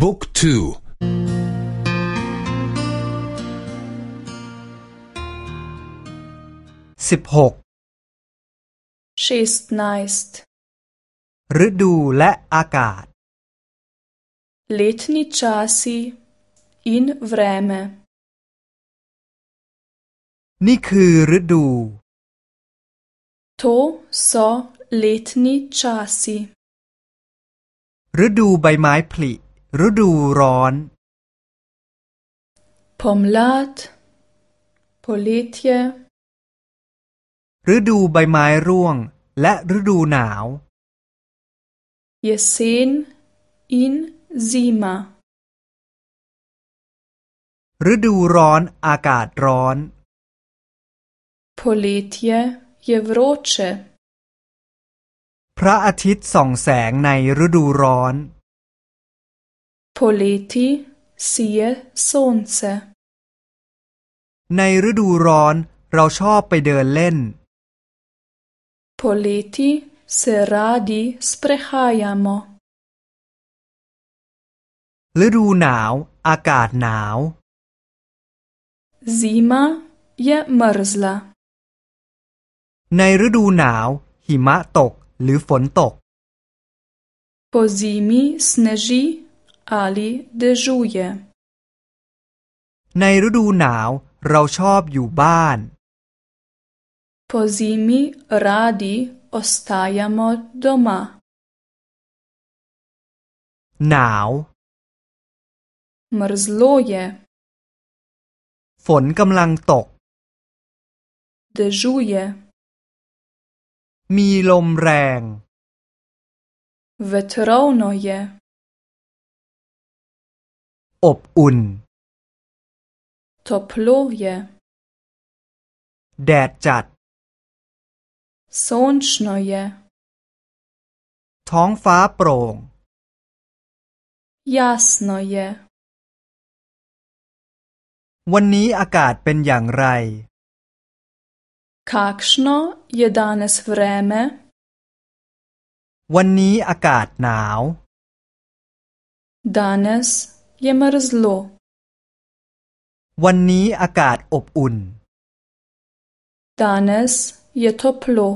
บุ๊กทูสิบหกฤดูและอากาศ letni časi in vreme นี่คือฤดู to so letni časi ฤดูใบไม้ผลิ ฤดูร้อน pomlad poletje ฤดูใบไม้ร่วง และฤดูหนาว jesen in zima ฤดูร้อนอากาศร้อน poletje je vroče พระอาทิตย์ส่องแสงในฤดูร้อน poleti sije sonce ในฤดูร้อนเราชอบไปเดินเล่น poleti se radi sprehajamo ฤดูหนาวอากาศหนาว zima je mrzla ในฤดูหนาว หิมะตกหรือฝนตก po zimi sneži ali dežuje ในฤดูหนาวเราชอบอยู่บ้าน po zimi radi ostajamo doma หนาว mrzlo je ฝนกำลังตก dežuje มีลมแรง vetrovno je อบอุ่น toplo je แดดจัด sončno je ท้องฟ้าโปร่ง jasno je วันนี้อากาศเป็นอย่างไร kakšno je danes vreme วันนี้อากาศหนาว danes je mrzlo วันนี้อากาศอบอุ่น danes je toplo